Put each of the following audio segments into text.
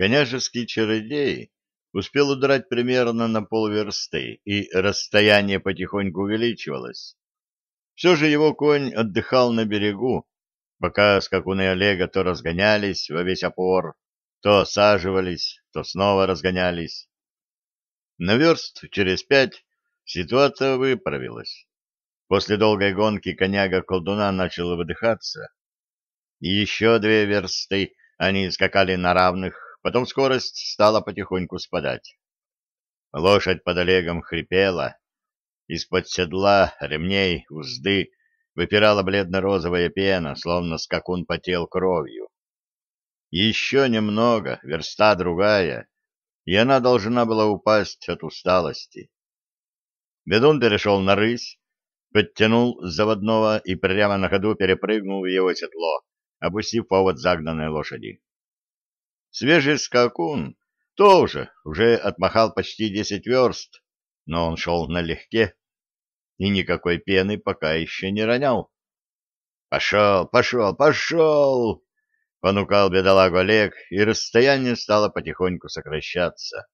Княжеский чародей успел удрать примерно на полверсты, и расстояние потихоньку увеличивалось. Все же его конь отдыхал на берегу, пока скакуны Олега то разгонялись во весь опор, то осаживались, то снова разгонялись. На верст через пять ситуация выправилась. После долгой гонки коняга-колдуна начал выдыхаться. Еще две версты они скакали на равных, потом скорость стала потихоньку спадать. Лошадь под Олегом хрипела. Из-под седла, ремней, узды выпирала бледно-розовая пена, словно скакун потел кровью. Еще немного, верста другая, и она должна была упасть от усталости. Бедун перешел на рысь, подтянул заводного и прямо на ходу перепрыгнул в его седло, опустив повод загнанной лошади. Свежий скакун тоже уже отмахал почти десять верст, но он шел налегке и никакой пены пока еще не ронял. «Пошел, пошел, пошел!» — понукал бедолагу Олег, и расстояние стало потихоньку сокращаться.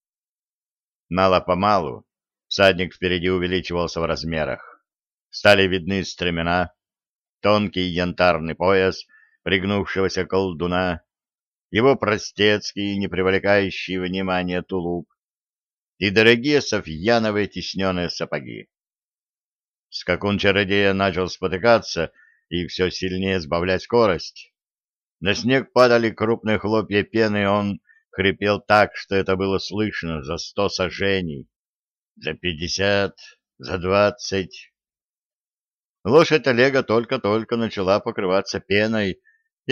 Мало-помалу всадник впереди увеличивался в размерах. Стали видны стремена, тонкий янтарный пояс пригнувшегося колдуна, его простецкий, не привлекающий внимания тулуп и дорогие софьяновые тисненные сапоги. Скакун-чародея начал спотыкаться и все сильнее сбавлять скорость. На снег падали крупные хлопья пены, он хрипел так, что это было слышно за сто сажений, за пятьдесят, за двадцать. Лошадь Олега только-только начала покрываться пеной,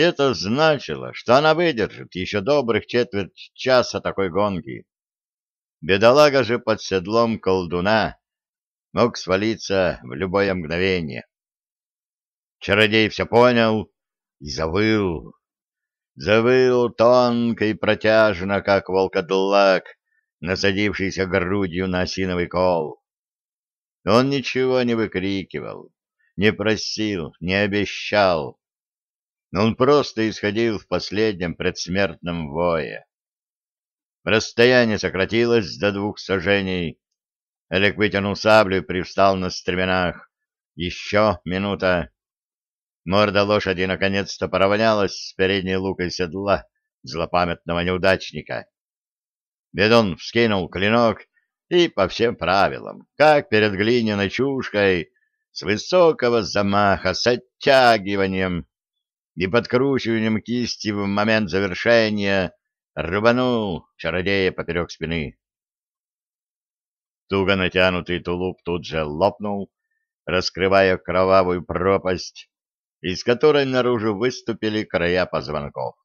это значило, что она выдержит еще добрых четверть часа такой гонки. Бедолага же под седлом колдуна мог свалиться в любое мгновение. Чародей все понял и завыл. Завыл тонко и протяжно, как волкодлак, насадившийся грудью на осиновый кол. Он ничего не выкрикивал, не просил, не обещал он просто исходил в последнем предсмертном вое. Расстояние сократилось до двух сажений. Олег вытянул саблю и привстал на стременах. Еще минута. Морда лошади наконец-то поравнялась с передней лукой седла злопамятного неудачника. Бедон вскинул клинок и по всем правилам, как перед глиняной чушкой, с высокого замаха, с оттягиванием, и подкручиванием кисти в момент завершения рубанул чародея поперек спины. Туго натянутый тулуп тут же лопнул, раскрывая кровавую пропасть, из которой наружу выступили края позвонков.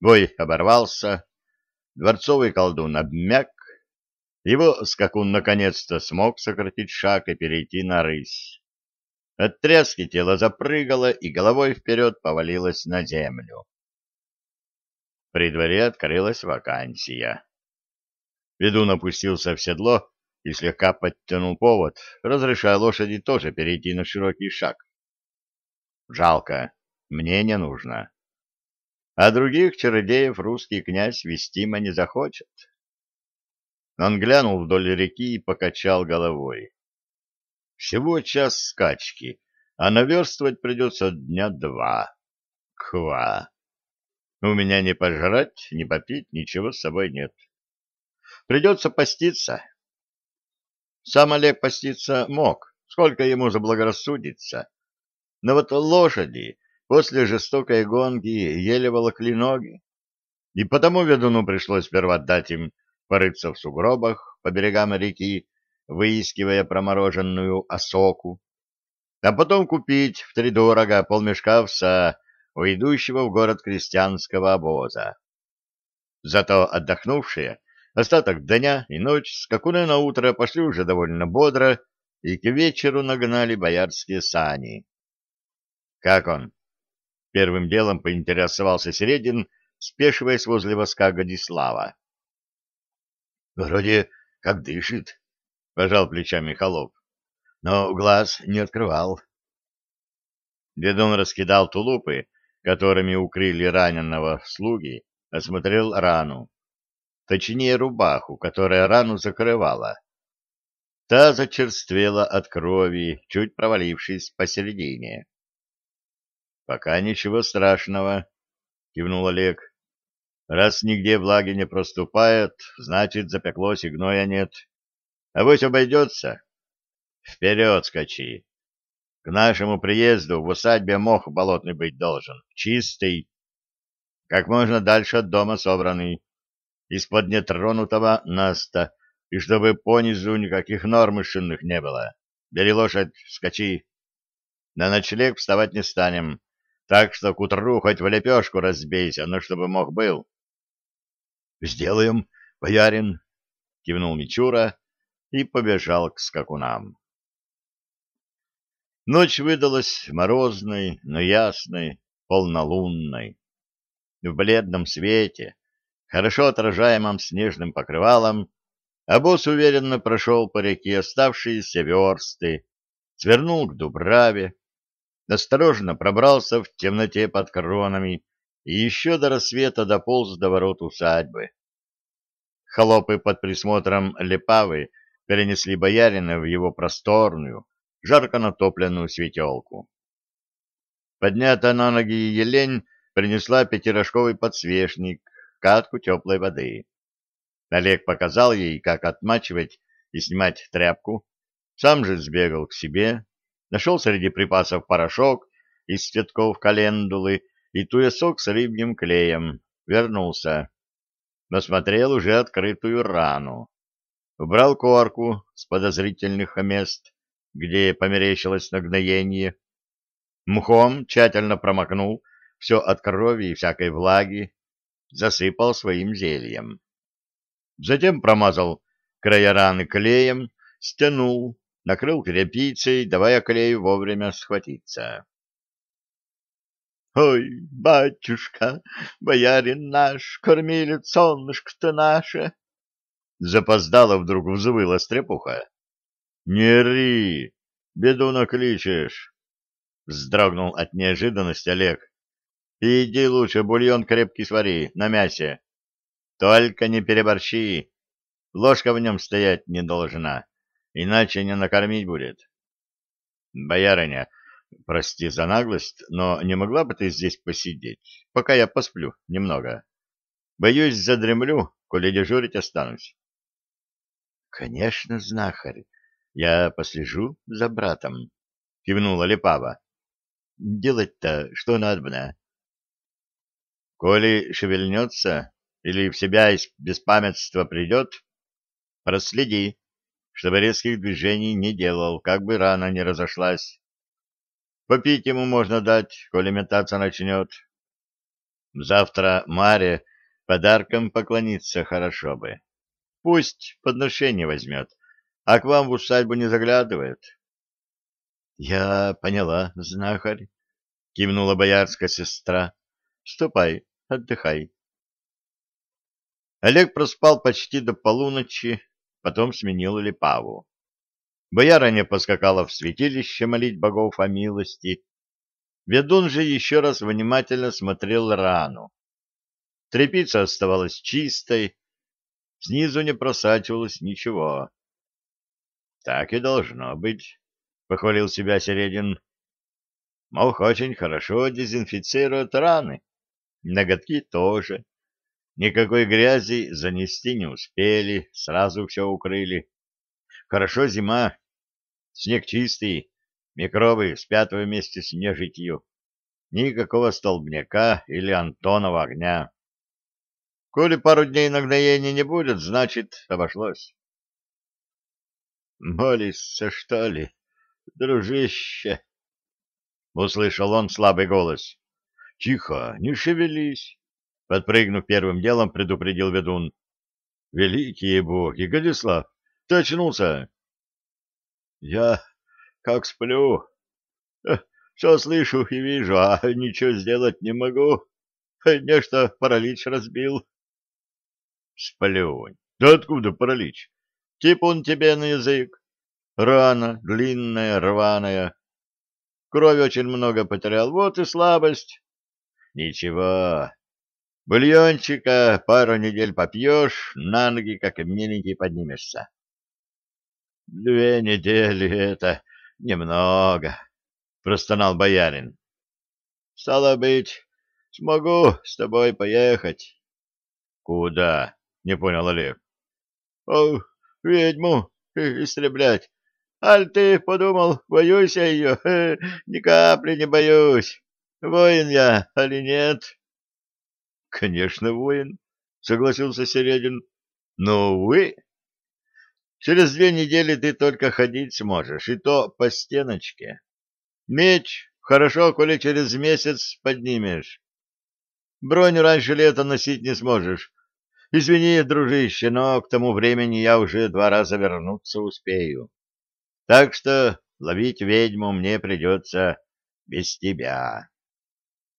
Бой оборвался, дворцовый колдун обмяк, его скакун наконец-то смог сократить шаг и перейти на рысь. От тряски тело запрыгало и головой вперед повалилось на землю. При дворе открылась вакансия. Ведун опустился в седло и слегка подтянул повод, разрешая лошади тоже перейти на широкий шаг. Жалко, мне не нужно. А других чародеев русский князь вестимо не захочет. Он глянул вдоль реки и покачал головой. Всего час скачки, а наверстывать придется дня два. Ква! У меня ни пожрать, ни попить, ничего с собой нет. Придется поститься. Сам Олег поститься мог, сколько ему заблагорассудится. Но вот лошади после жестокой гонки еле волокли ноги. И потому ведуну пришлось сперва дать им порыться в сугробах по берегам реки, выискивая промороженную осоку, а потом купить втридорого полмешка овса у идущего в город крестьянского обоза. Зато отдохнувшие остаток дня и ночь скакуны на утро пошли уже довольно бодро и к вечеру нагнали боярские сани. «Как он?» — первым делом поинтересовался Середин, спешиваясь возле воска Годислава. «Вроде как дышит», — пожал плечами Холоп. — Но глаз не открывал. Ведун раскидал тулупы, которыми укрыли раненого слуги, осмотрел рану. Точнее, рубаху, которая рану закрывала. Та зачерствела от крови, чуть провалившись посередине. — Пока ничего страшного, — кивнул Олег. — Раз нигде влаги не проступает, значит, запеклось и гноя нет. А вось обойдется. Вперед скачи. К нашему приезду в усадьбе мох болотный быть должен, чистый, как можно дальше от дома собранный, из-под нетронутого наста, и чтобы понизу никаких норм шинных не было. Бери лошадь, скачи. На ночлег вставать не станем, так что к утру хоть в лепешку разбейся, но чтобы мох был. — Сделаем, боярин, — кивнул Мичура и побежал к скакунам. Ночь выдалась морозной, но ясной, полнолунной. В бледном свете, хорошо отражаемом снежным покрывалом, обоз уверенно прошел по реке оставшиеся версты, свернул к Дубраве, осторожно пробрался в темноте под кронами и еще до рассвета дополз до ворот усадьбы. Холопы под присмотром Лепавы перенесли боярина в его просторную, жарко натопленную светелку. Поднятая на ноги елень принесла пятирожковый подсвечник, катку теплой воды. Олег показал ей, как отмачивать и снимать тряпку, сам же сбегал к себе, нашел среди припасов порошок из цветков календулы и туесок с рыбьим клеем, вернулся. Насмотрел уже открытую рану. Убрал корку с подозрительных мест, где померещилось нагноение, мхом тщательно промокнул все от крови и всякой влаги, засыпал своим зельем. Затем промазал края раны клеем, стянул, накрыл тряпицей, давая клею вовремя схватиться. — Ой, батюшка, боярин наш, кормилец солнышко-то наше! Запоздало вдруг взвыла стрепуха. Не ри, беду накличешь. Вздрогнул от неожиданности Олег. Иди лучше бульон крепкий свари, на мясе. Только не переборщи. Ложка в нем стоять не должна, иначе не накормить будет. Боярыня, прости за наглость, но не могла бы ты здесь посидеть, пока я посплю немного? Боюсь, задремлю, коли дежурить останусь. — Конечно, знахарь, я послежу за братом, — кивнула Лепава. — Делать-то что надобно? — Коли шевельнется или в себя из беспамятства придет, проследи, чтобы резких движений не делал, как бы рана не разошлась. Попить ему можно дать, коли метаться начнет. Завтра Маре подарком поклониться хорошо бы. Пусть подношение возьмет, а к вам в усадьбу не заглядывает. — Я поняла, знахарь, — кивнула боярская сестра. — Ступай, отдыхай. Олег проспал почти до полуночи, потом сменил Липаву. Боярыня поскакала в святилище молить богов о милости. Ведун же еще раз внимательно смотрел рану. Трепица оставалась чистой, снизу не просачивалось ничего. Так и должно быть, — похвалил себя Середин. Мох очень хорошо дезинфицирует раны, ноготки тоже. Никакой грязи занести не успели, сразу все укрыли. Хорошо зима, снег чистый, микробы спят вместе с нежитью. Никакого столбняка или Антонова огня. Коли пару дней нагноения не будет, значит, обошлось. Молишься, что ли, дружище? Услышал он слабый голос. Тихо, не шевелись. Подпрыгнув первым делом, предупредил ведун. Великие боги, Годислав, ты очнулся? Я как сплю. Все слышу и вижу, а ничего сделать не могу. Нечто паралич разбил. Сплюнь. Да откуда паралич? Типун тебе на язык. Рана длинная, рваная. Крови очень много потерял, вот и слабость. Ничего. Бульончика пару недель попьешь, на ноги как миленький поднимешься. Две недели — это немного, — простонал боярин. — Стало быть, смогу с тобой поехать. — Куда? — не понял Олег. — О, ведьму истреблять. Аль ты подумал, боюсь я ее? Ни капли не боюсь. Воин я, али нет? — Конечно, воин, — согласился Середин. — Но, увы, Через две недели ты только ходить сможешь, и то по стеночке. Меч хорошо, коли через месяц поднимешь. Броню раньше лета носить не сможешь. Извини, дружище, но к тому времени я уже два раза вернуться успею. Так что ловить ведьму мне придется без тебя.